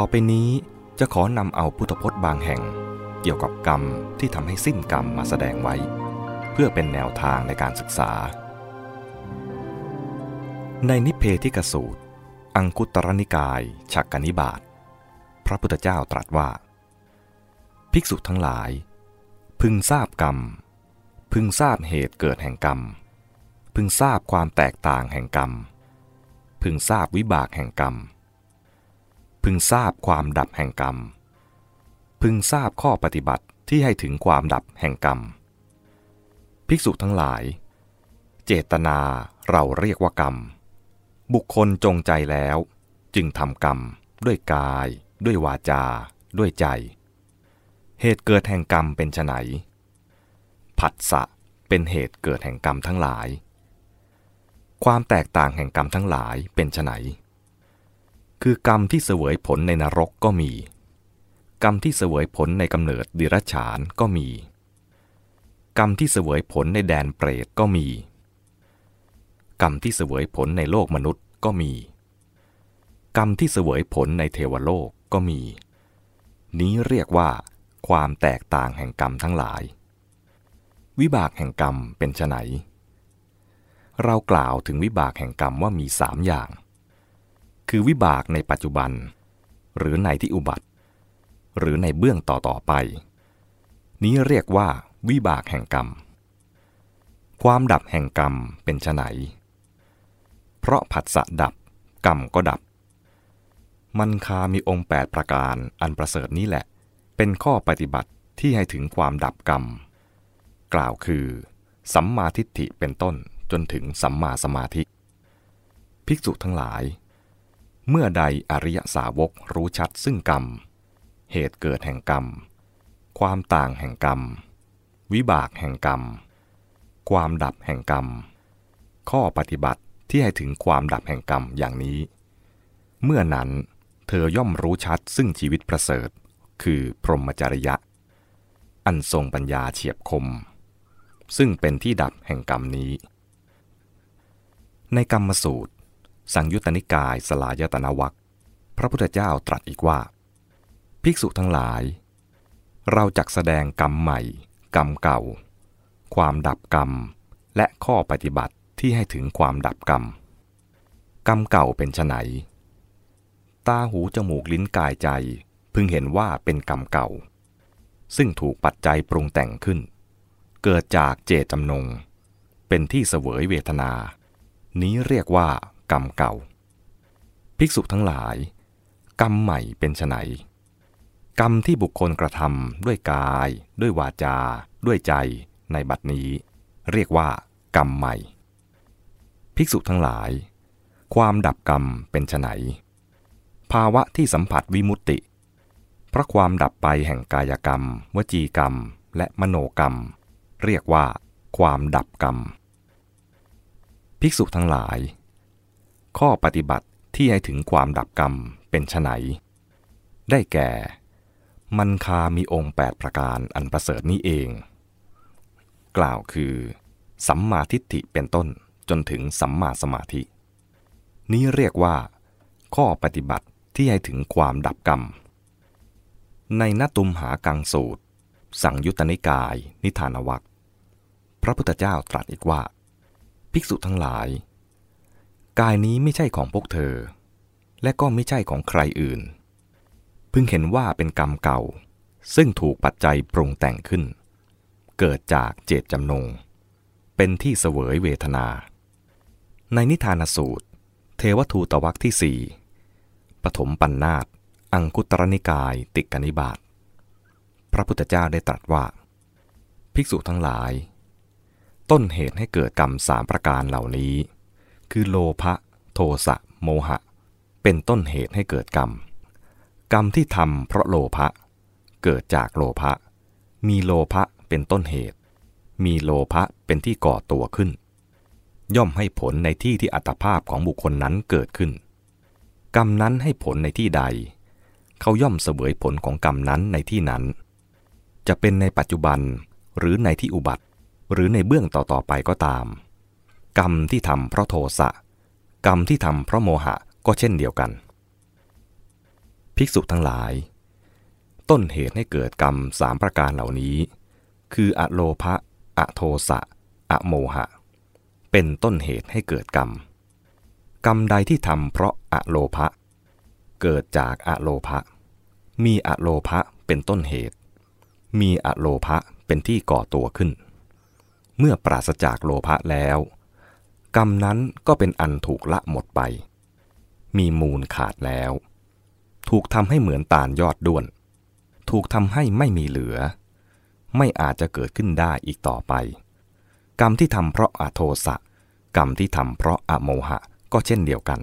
ต่อไปนี้จะขอนำเอาพุทธพจน์บางแห่ง เกี่ยวกับกรรมที่ทำให้สิ้นกรรมมาแสดงไว้ เพื่อเป็นแนวทางในการศึกษา ในนิเพธิกสูตร อังคุตรนิกาย ฉักกนิบาตพระพุทธเจ้าตรัสว่า ภิกษุทั้งหลาย พึงทราบกรรม พึงทราบเหตุเกิดแห่งกรรม พึงทราบความแตกต่างแห่งกรรม พึงทราบวิบากแห่งกรรม พึงทราบความดับแห่งกรรม พึงทราบข้อปฏิบัติที่ให้ถึงความดับแห่งกรรม ภิกษุทั้งหลาย เจตนาเราเรียกว่ากรรม บุคคลจงใจแล้ว จึงทำกรรม ด้วยกาย ด้วยวาจา ด้วยใจ เหตุเกิดแห่งกรรมเป็นไนผัสสะเป็นเหตุเกิดแห่งกรรมทั้งหลาย ความแตกต่างแห่งกรรมทั้งหลายเป็นไน คือกรรมที่เสวยผลในนรกก็มี กรรมที่เสวยผลในกำเนิดดิรัจฉานก็มี กรรมที่เสวยผลในแดนเปรตก็มี กรรมที่เสวยผลในโลกมนุษย์ก็มี กรรมที่เสวยผลในเทวโลกก็มี นี้เรียกว่า ความแตกต่างแห่งกรรมทั้งหลาย วิบากแห่งกรรมเป็นไนเรากล่าวถึงวิบากแห่งกรรมว่ามีสามอย่าง คือวิบากในปัจจุบัน หรือในที่อุบัติ หรือในเบื้องต่อต่อไป นี้เรียกว่า วิบากแห่งกรรม ความดับแห่งกรรมเป็นไนเพราะผัสสะดับกรรมก็ดับ มันคามีองค์ 8 ประการอันประเสริฐนี้แหละ เป็นข้อปฏิบัติที่ให้ถึงความดับกรรม กล่าวคือ สัมมาทิฏฐิเป็นต้นจนถึงสัมมาสมาธิ ภิกษุทั้งหลาย เมื่อใดอริยสาวกรู้ชัดซึ่งกรรม เหตุเกิดแห่งกรรม ความต่างแห่งกรรม วิบากแห่งกรรม ความดับแห่งกรรม ข้อปฏิบัติที่ให้ถึงความดับแห่งกรรมอย่างนี้ เมื่อนั้นเธอย่อมรู้ชัดซึ่งชีวิตประเสริฐ คือพรหมจริยะ อันทรงปัญญาเฉียบคม ซึ่งเป็นที่ดับแห่งกรรมนี้ ในกรรมสูตร สังยุตตนิกายสลายตนาวัคพระพุทธเจ้าตรัสอีกว่า ภิกษุทั้งหลาย เราจักแสดงกรรมใหม่ กรรมเก่า ความดับกรรม และข้อปฏิบัติที่ให้ถึงความดับกรรม กรรมเก่าเป็นไนตาหูจมูกลิ้นกายใจ พึงเห็นว่าเป็นกรรมเก่า ซึ่งถูกปัจจัยปรุงแต่งขึ้น เกิดจากเจตจำนง เป็นที่เสวยเวทนา นี้เรียกว่า กรรมเก่า ภิกษุทั้งหลาย กรรมใหม่เป็นไนกรรมที่บุคคลกระทำด้วยกาย ด้วยวาจา ด้วยใจในบัดนี้ เรียกว่ากรรมใหม่ ภิกษุทั้งหลาย ความดับกรรมเป็นไนภาวะที่สัมผัสวิมุตติ เพราะความดับไปแห่งกายกรรม วจีกรรม และมโนกรรม เรียกว่า ความดับกรรม ภิกษุทั้งหลาย ข้อปฏิบัติที่ให้ถึงความดับกรรมเป็นไนได้แก่ มันคามีองค์ 8 ประการอันประเสริฐนี้เอง กล่าวคือ สัมมาทิฏฐิเป็นต้นจนถึงสัมมาสมาธิ นี้เรียกว่า ข้อปฏิบัติที่ให้ถึงความดับกรรม ในนตุมหากังสูตร สังยุตตนิกาย นิทานวัคพระพุทธเจ้าตรัสอีกว่า ภิกษุทั้งหลาย กายนี้ไม่ใช่ของพวกเธอ และก็ไม่ใช่ของใครอื่นพึงเห็นว่าเป็นกรรมเก่า ซึ่งถูกปัจจัยปรุงแต่งขึ้น เกิดจากเจตจำนง เป็นที่เสวยเวทนา ในนิทานสูตร เทวทูตวักที่สี่ปฐมปัญนนาตอังคุตรนิกายติกนิบาตพระพุทธเจ้าได้ตรัสว่า ภิกษุทั้งหลาย ต้นเหตุให้เกิดกรรมสามประการเหล่านี้ คือโลภะโทสะโมหะ เป็นต้นเหตุให้เกิดกรรม กรรมที่ทำเพราะโลภะเกิดจากโลภะมีโลภะเป็นต้นเหตุ มีโลภะเป็นที่ก่อตัวขึ้น ย่อมให้ผลในที่ที่อัตภาพของบุคคลนั้นเกิดขึ้น กรรมนั้นให้ผลในที่ใด เขาย่อมเสวยผลของกรรมนั้นในที่นั้น จะเป็นในปัจจุบันหรือในที่อุบัติ หรือในเบื้องต่อๆไปก็ตาม กรรมที่ทำเพราะโทสะ กรรมที่ทำเพราะโมหะก็เช่นเดียวกัน ภิกษุทั้งหลาย ต้นเหตุให้เกิดกรรมสามประการเหล่านี้ คืออะโลภะอะโทสะอะโมหะ เป็นต้นเหตุให้เกิดกรรม กรรมใดที่ทำเพราะอะโลภะเกิดจากอะโลภะมีอะโลภะเป็นต้นเหตุ มีอะโลภะเป็นที่ก่อตัวขึ้น เมื่อปราศจากโลภะแล้ว กรรมนั้นก็เป็นอันถูกละหมดไป มีมูลขาดแล้ว ถูกทำให้เหมือนตาลยอดด้วน ถูกทำให้ไม่มีเหลือ ไม่อาจจะเกิดขึ้นได้อีกต่อไป กรรมที่ทำเพราะอาโทสะ กรรมที่ทำเพราะอโมหะก็เช่นเดียวกัน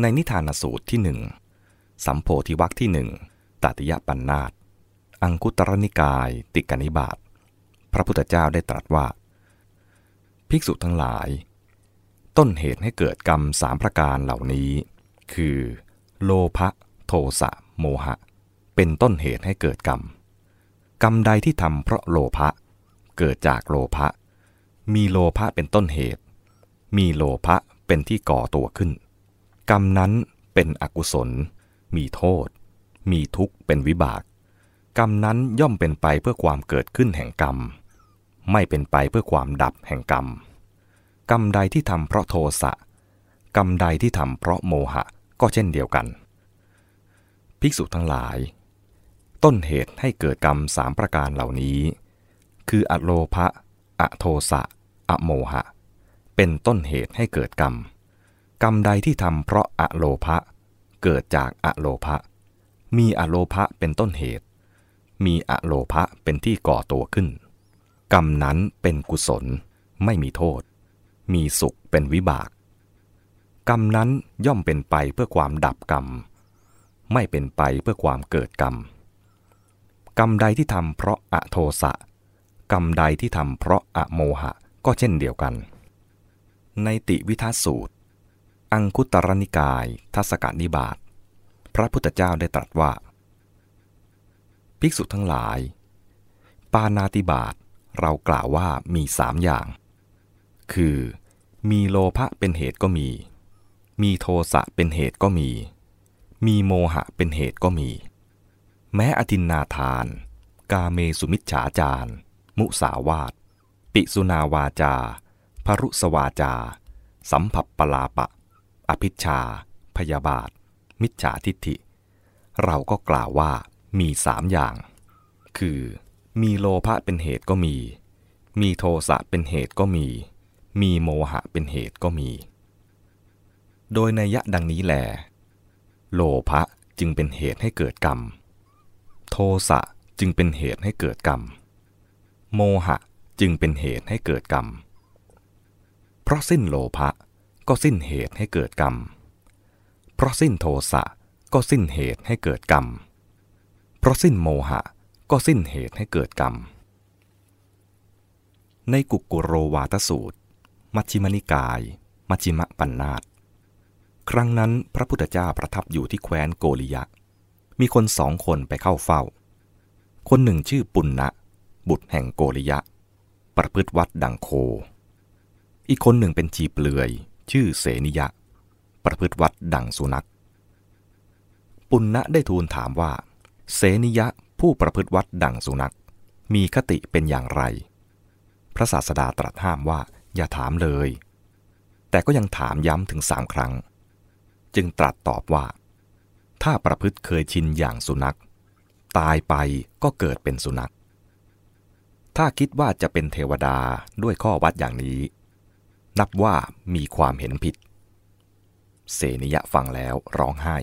ในนิทานสูตรที่หนึ่งสัมโพธิวัคที่หนึ่งตติยปัญนาตอังคุตรนิกาย ติกนิบาตพระพุทธเจ้าได้ตรัสว่า ภิกษุทั้งหลาย ต้นเหตุให้เกิดกรรมสามประการเหล่านี้ คือ โลภะโทสะโมหะ เป็นต้นเหตุให้เกิดกรรม กรรมใดที่ทำเพราะโลภะเกิดจากโลภะมีโลภะเป็นต้นเหตุ มีโลภะเป็นที่ก่อตัวขึ้น กรรมนั้นเป็นอกุศล มีโทษ มีทุกข์เป็นวิบาก กรรมนั้นย่อมเป็นไปเพื่อความเกิดขึ้นแห่งกรรม ไม่เป็นไปเพื่อความดับแห่งกรรม กรรมใดที่ทำเพราะโทสะ กรรมใดที่ทำเพราะโมหะก็เช่นเดียวกัน ภิกษุทั้งหลาย ต้นเหตุให้เกิดกรรมสามประการเหล่านี้ คืออโลภะ อโทสะ อโมหะ เป็นต้นเหตุให้เกิดกรรม กรรมใดที่ทำเพราะอะโลภะ เกิดจากอะโลภะ มีอะโลภะเป็นต้นเหตุ มีอะโลภะเป็นที่ก่อตัวขึ้น กรรมนั้นเป็นกุศล ไม่มีโทษ มีสุขเป็นวิบาก กรรมนั้นย่อมเป็นไปเพื่อความดับกรรม ไม่เป็นไปเพื่อความเกิดกรรม กรรมใดที่ทำเพราะอะโทสะ กรรมใดที่ทำเพราะอะโมหะก็เช่นเดียวกัน ในติวิทัสสูตร อังคุตรนิกาย ทัศกนิบาต พระพุทธเจ้าได้ตรัสว่า ภิกษุทั้งหลาย ปานาติบาต เรากล่าวว่ามีสามอย่าง คือ มีโลภะเป็นเหตุก็มี มีโทสะเป็นเหตุก็มี มีโมหะเป็นเหตุก็มี แม้อทินนาทาน กาเมสุมิจฉาจาร มุสาวาตปิสุนาวาจาพรุสวาจา สัมผัสปลาปะ อภิชา พยาบาท มิจฉาทิฏฐิ เราก็กล่าวว่ามีสามอย่าง คือ มีโลภะเป็นเหตุก็มี มีโทสะเป็นเหตุก็มี มีโมหะเป็นเหตุก็มี โดยในยะดังนี้แหลโลภะจึงเป็นเหตุให้เกิดกรรม โทสะจึงเป็นเหตุให้เกิดกรรม โมหะจึงเป็นเหตุให้เกิดกรรม เพราะสิ้นโลภะก็สิ้นเหตุให้เกิดกรรม เพราะสิ้นโทสะก็สิ้นเหตุให้เกิดกรรม เพราะสิ้นโมหะ ก็สิ้นเหตุให้เกิดกรรม ในกุกุโรวาทสูตร มัชฌิมนิกาย มัชฌิมปัญนาตครั้งนั้นพระพุทธเจ้าประทับอยู่ที่แคว้นโกริยะ มีคนสองคนไปเข้าเฝ้า คนหนึ่งชื่อปุณณะ บุตรแห่งโกริยะ ประพฤติวัดดังโค อีกคนหนึ่งเป็นจีเปลือย ชื่อเสนิยะ ประพฤติวัดดังสุนัข ปุณณะได้ทูลถามว่า เสนิยะ ผู้ประพฤติวัดดังสุนัข มีคติเป็นอย่างไร พระศาสดาตรัสห้ามว่าอย่าถามเลย แต่ก็ยังถามย้ำถึงสามครั้ง จึงตรัสตอบว่า ถ้าประพฤติเคยชินอย่างสุนัข ตายไปก็เกิดเป็นสุนัข ถ้าคิดว่าจะเป็นเทวดาด้วยข้อวัดอย่างนี้ นับว่ามีความเห็นผิด เสนิยะฟังแล้วร้องไห้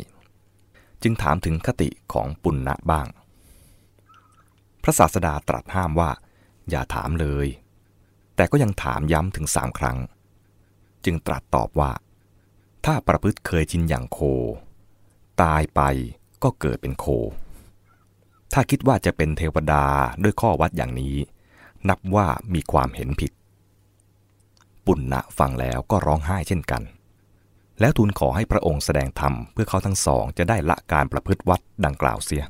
จึงถามถึงคติของปุณณะบ้าง พระศาสดาตรัสห้ามว่า อย่าถามเลย แต่ก็ยังถามย้ำถึงสามครั้ง จึงตรัสตอบว่า ถ้าประพฤติเคยชินอย่างโค ตายไปก็เกิดเป็นโค ถ้าคิดว่าจะเป็นเทวดาด้วยข้อวัดอย่างนี้ นับว่ามีความเห็นผิด ปุณณะฟังแล้วก็ร้องไห้เช่นกัน แล้วทูลขอให้พระองค์แสดงธรรมเพื่อเขาทั้งสองจะได้ละการประพฤติวัดดังกล่าวเสีย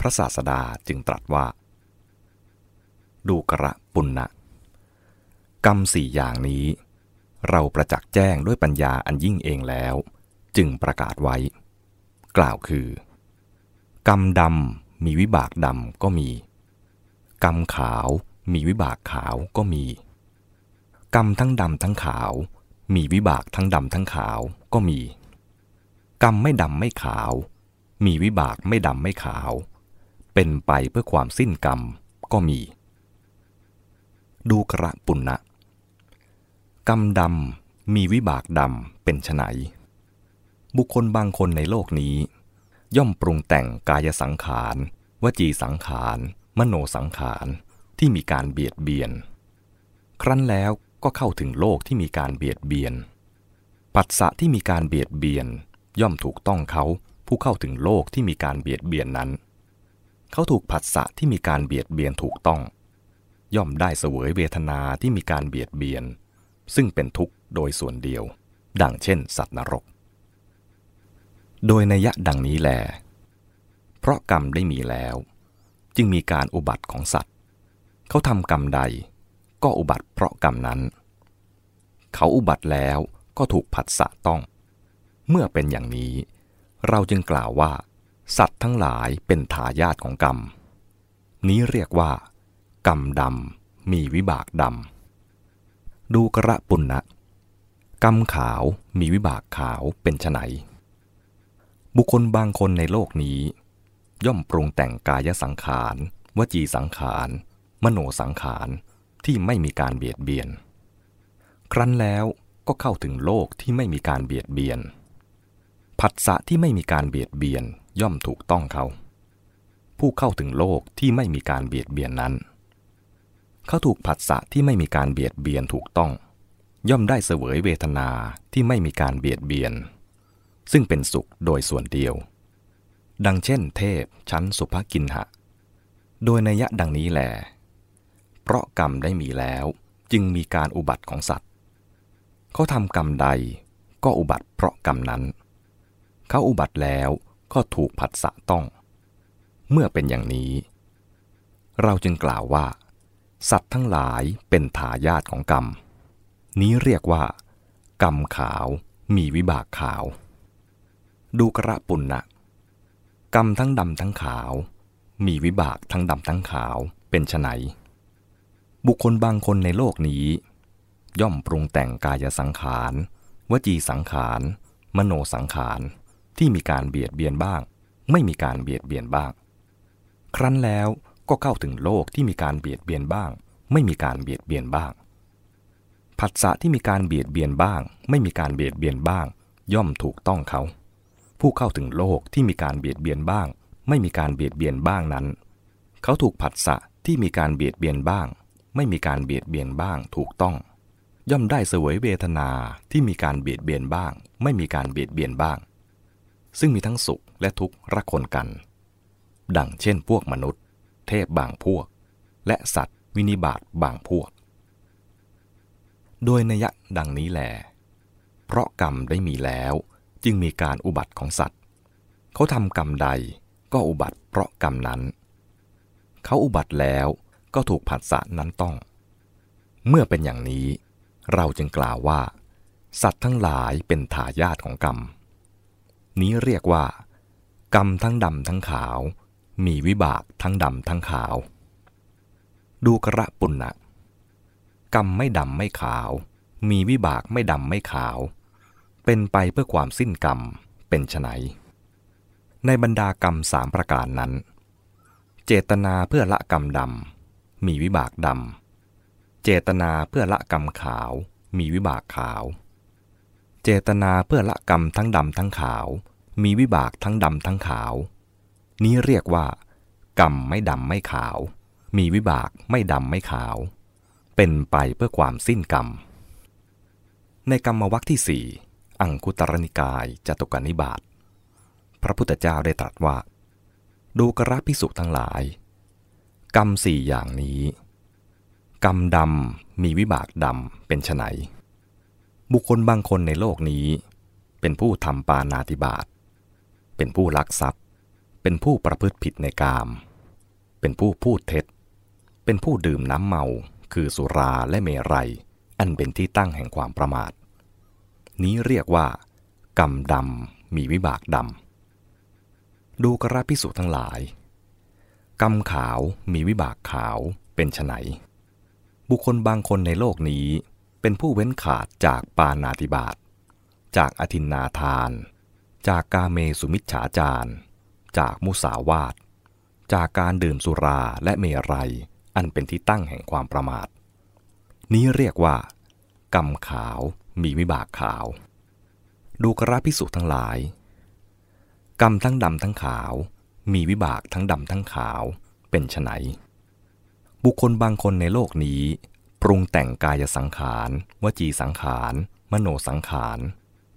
พระศาสดาจึงตรัสว่า ดูกระปุณณะกรรมสี่อย่างนี้ เราประจักษ์แจ้งด้วยปัญญาอันยิ่งเองแล้วจจึงประกาศไว้ กล่าวคือ กรรมดำมีวิบากดำก็มี กรรมขาวมีวิบากขาวก็มี กรรมทั้งดำทั้งขาว มีวิบากทั้งดำทั้งขาวก็มี กรรมไม่ดำไม่ขาว มีวิบากไม่ดำไม่ขาว เป็นไปเพื่อความสิ้นกรรมก็มี ดูกระปุณณะกรรมดำมีวิบากดำเป็นไนบุคคลบางคนในโลกนี้ ย่อมปรุงแต่งกายสังขาร วจีสังขาร มโนสังขาร ที่มีการเบียดเบียน ครั้นแล้วก็เข้าถึงโลกที่มีการเบียดเบียน ปัสสะที่มีการเบียดเบียน ย่อมถูกต้องเขาผู้เข้าถึงโลกที่มีการเบียดเบียนนั้น เขาถูกผัสสะที่มีการเบียดเบียนถูกต้อง ย่อมได้เสวยเวทนาที่มีการเบียดเบียน ซึ่งเป็นทุกข์โดยส่วนเดียว ดังเช่น สัตว์นรก โดยนัยยะดังนี้แล เพราะกรรมได้มีแล้ว จึงมีการอุบัติของสัตว์ เขาทำกรรมใด ก็อุบัติเพราะกรรมนั้น เขาอุบัติแล้วก็ถูกผัสสะต้อง เมื่อเป็นอย่างนี้ เราจึงกล่าวว่า สัตว์ทั้งหลายเป็นทายาทของกรรม นี้เรียกว่า กรรมดำมีวิบากดำ ดูกระปุณณะกรรมขาวมีวิบากขาวเป็นไนบุคคลบางคนในโลกนี้ ย่อมปรุงแต่งกายสังขาร วจีสังขาร มโนสังขารที่ไม่มีการเบียดเบียน ครั้นแล้วก็เข้าถึงโลกที่ไม่มีการเบียดเบียน ผัสสะที่ไม่มีการเบียดเบียนย่อมถูกต้องเขา ผู้เข้าถึงโลกที่ไม่มีการเบียดเบียนนั้น เขาถูกผัสสะที่ไม่มีการเบียดเบียนถูกต้อง ย่อมได้เสวยเวทนาที่ไม่มีการเบียดเบียน ซึ่งเป็นสุขโดยส่วนเดียว ดังเช่น เทพชั้นสุภกินหะ โดยนัยะดังนี้แหลเพราะกรรมได้มีแล้วจึงมีการอุบัติของสัตว์ เขาทำกรรมใดก็อุบัติเพราะกรรมนั้น เขาอุบัติแล้วก็ถูกผัสสะต้อง เมื่อเป็นอย่างนี้ เราจึงกล่าวว่า สัตว์ทั้งหลายเป็นทายาทของกรรม นี้เรียกว่า กรรมขาวมีวิบากขาว ดูกระปุณนะกรรมทั้งดำทั้งขาว มีวิบากทั้งดำทั้งขาวเป็นไนบุคคลบางคนในโลกนี้ ย่อมปรุงแต่งกายสังขาร วจีสังขาร มโนสังขาร ที่มีการเบียดเบียนบ้าง ไม่มีการเบียดเบียนบ้าง ครั้นแล้วก็เข้าถึงโลกที่มีการเบียดเบียนบ้าง ไม่มีการเบียดเบียนบ้างผัสสะที่มีการเบียดเบียนบ้าง ไม่มีการเบียดเบียนบ้าง ย่อมถูกต้องเขา ผู้เข้าถึงโลกที่มีการเบียดเบียนบ้าง ไม่มีการเบียดเบียนบ้างนั้น เขาถูกผัสสะที่มีการเบียดเบียนบ้าง ไม่มีการเบียดเบียนบ้างถูกต้อง ย่อมได้เสวยเวทนาที่มีการเบียดเบียนบ้าง ไม่มีการเบียดเบียนบ้าง ซึ่งมีทั้งสุขและทุกข์รักคนกัน ดังเช่นพวกมนุษย์ เทพบางพวก และสัตว์วินิบาตบางพวก โดยนัยดังนี้แหลเพราะกรรมได้มีแล้ว จึงมีการอุบัติของสัตว์ เขาทำกรรมใดก็อุบัติเพราะกรรมนั้น เขาอุบัติแล้วก็ถูกผัสสะนั้นต้อง เมื่อเป็นอย่างนี้ เราจึงกล่าวว่า สัตว์ทั้งหลายเป็นทายาทของกรรม นี้เรียกว่า กรรมทั้งดำทั้งขาว มีวิบากทั้งดำทั้งขาว ดูกระปุณณะกรรมไม่ดำไม่ขาว มีวิบากไม่ดำไม่ขาว เป็นไปเพื่อความสิ้นกรรมเป็นไนในบรรดากรรมสามประการนั้น เจตนาเพื่อละกรรมดำมีวิบากดำเจตนาเพื่อละกรรมขาว มีวิบากขาว เจตนาเพื่อละกรรมทั้งดำทั้งขาว มีวิบากทั้งดำทั้งขาว นี้เรียกว่า กรรมไม่ดำไม่ขาว มีวิบากไม่ดำไม่ขาว เป็นไปเพื่อความสิ้นกรรม ในกรรมวัคที่สี่อังคุตรนิกายจตุกนิบาตพระพุทธเจ้าได้ตรัสว่า ดูกระพิสุทั้งหลาย กรรมสี่อย่างนี้ กรรมดำมีวิบากดำเป็นไฉน บุคคลบางคนในโลกนี้ เป็นผู้ทำปานาติบาต เป็นผู้ลักทรัพย์ เป็นผู้ประพฤติผิดในกาม เป็นผู้พูดเท็จ เป็นผู้ดื่มน้ำเมา คือสุราและเมรัย อันเป็นที่ตั้งแห่งความประมาท นี้เรียกว่า กรรมดำมีวิบากดำ ดูกระพิสุทั้งหลาย กรรมขาวมีวิบากขาวเป็นไนบุคคลบางคนในโลกนี้ เป็นผู้เว้นขาดจากปานาติบาต จากอธินนาทาน จากกาเมสุมิชฉาจาร จากมุสาวาท จากการดื่มสุราและเมรัย อันเป็นที่ตั้งแห่งความประมาท นี้เรียกว่ากรรมขาวมีวิบากขาว ดูกระพิสุทั้งหลาย กรรมทั้งดำทั้งขาว มีวิบากทั้งดำทั้งขาวเป็นไฉนบุคคลบางคนในโลกนี้ ปรุงแต่งกายสังขาร วจีสังขาร มโนสังขาร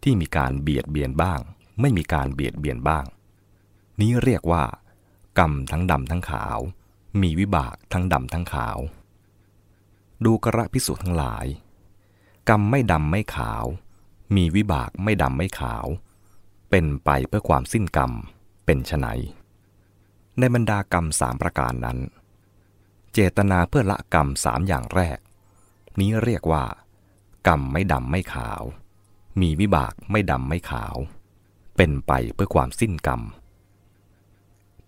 ที่มีการเบียดเบียนบ้าง ไม่มีการเบียดเบียนบ้าง นี้เรียกว่า กรรมทั้งดำทั้งขาว มีวิบากทั้งดำทั้งขาว ดูกระพิสุทั้งหลาย กรรมไม่ดำไม่ขาว มีวิบากไม่ดำไม่ขาว เป็นไปเพื่อความสิ้นกรรม เป็นไฉนในบรรดากรรมสามประการนั้น เจตนาเพื่อละกรรมสามอย่างแรก นี้เรียกว่า กรรมไม่ดำไม่ขาว มีวิบากไม่ดำไม่ขาว เป็นไปเพื่อความสิ้นกรรม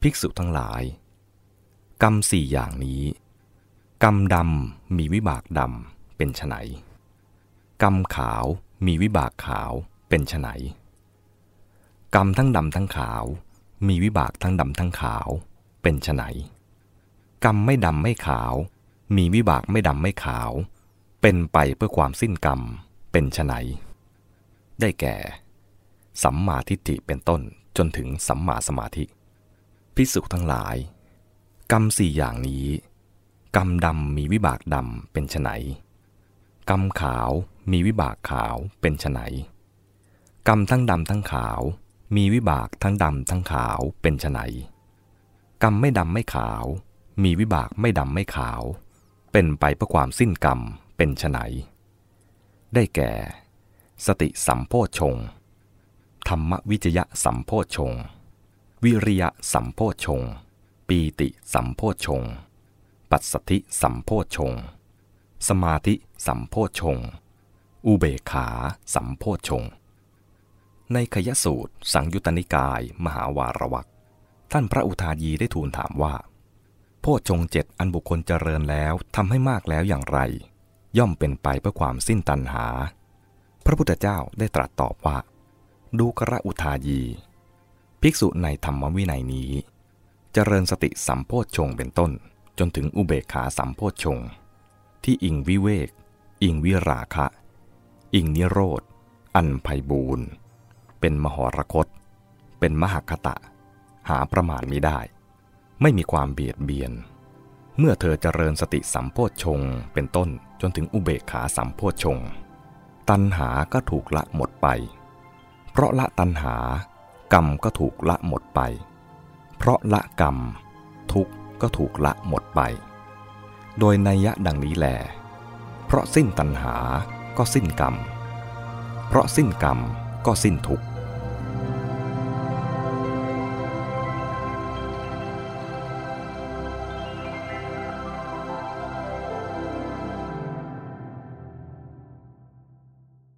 ภิกษุทั้งหลาย กรรมสี่อย่างนี้ กรรมดำมีวิบากดำเป็นไนกรรมขาวมีวิบากขาวเป็นไนกรรมทั้งดำทั้งขาว มีวิบากทั้งดำทั้งขาว เป็นไนกรรมไม่ดำไม่ขาว มีวิบากไม่ดำไม่ขาว เป็นไปเพื่อความสิ้นกรรมเป็นไนได้แก่ สัมมาทิฏฐิเป็นต้นจนถึงสัมมาสมาธิ พิสุทั้งหลาย กรรมสี่อย่างนี้ กรรมดำมีวิบากดำเป็นไนกรรมขาวมีวิบากขาวเป็นไนกรรมทั้งดำทั้งขาว มีวิบากทั้งดำทั้งขาวเป็นไนกรรมไม่ดำไม่ขาว มีวิบากไม่ดำไม่ขาว เป็นไปเพื่อความสิ้นกรรม เป็นไฉนได้แก่ สติสัมโพชง ธรรมวิจยะสัมโพชง วิริยะสัมโพชง ปีติสัมโพชง ปัสสธิสัมโพชง สมาธิสัมโพชง อุเบขาสัมโพชง ในขยสูตร สังยุตนิกาย มหาวารวักท่านพระอุทายีได้ทูลถามว่า โพชงเจ็ดอันบุคคลเจริญแล้วทำให้มากแล้วอย่างไร ย่อมเป็นไปเพื่อความสิ้นตัณหา พระพุทธเจ้าได้ตรัสตอบว่า ดูกระอุทายี ภิกษุในธรรมวินัยนี้ เจริญสติสัมโพชงเป็นต้น จนถึงอุเบกขาสัมโพชง ที่อิงวิเวก อิงวิราคะ อิงนิโรธ อันไพบูรณ์เป็นมหรคต เป็นมหคตะ หาประมาณมิได้ ไม่มีความเบียดเบียน เมื่อเธอเจริญสติสัมโพชฌงเป็นต้นจนถึงอุเบกขาสัมโพชฌงตัณหาก็ถูกละหมดไป เพราะละตัณหากรรมก็ถูกละหมดไป เพราะละกรรม ทุกก็ถูกละหมดไป โดยนัยยะดังนี้แหลเพราะสิ้นตัณหาก็สิ้นกรรม เพราะสิ้นกรรมก็สิ้นทุกข์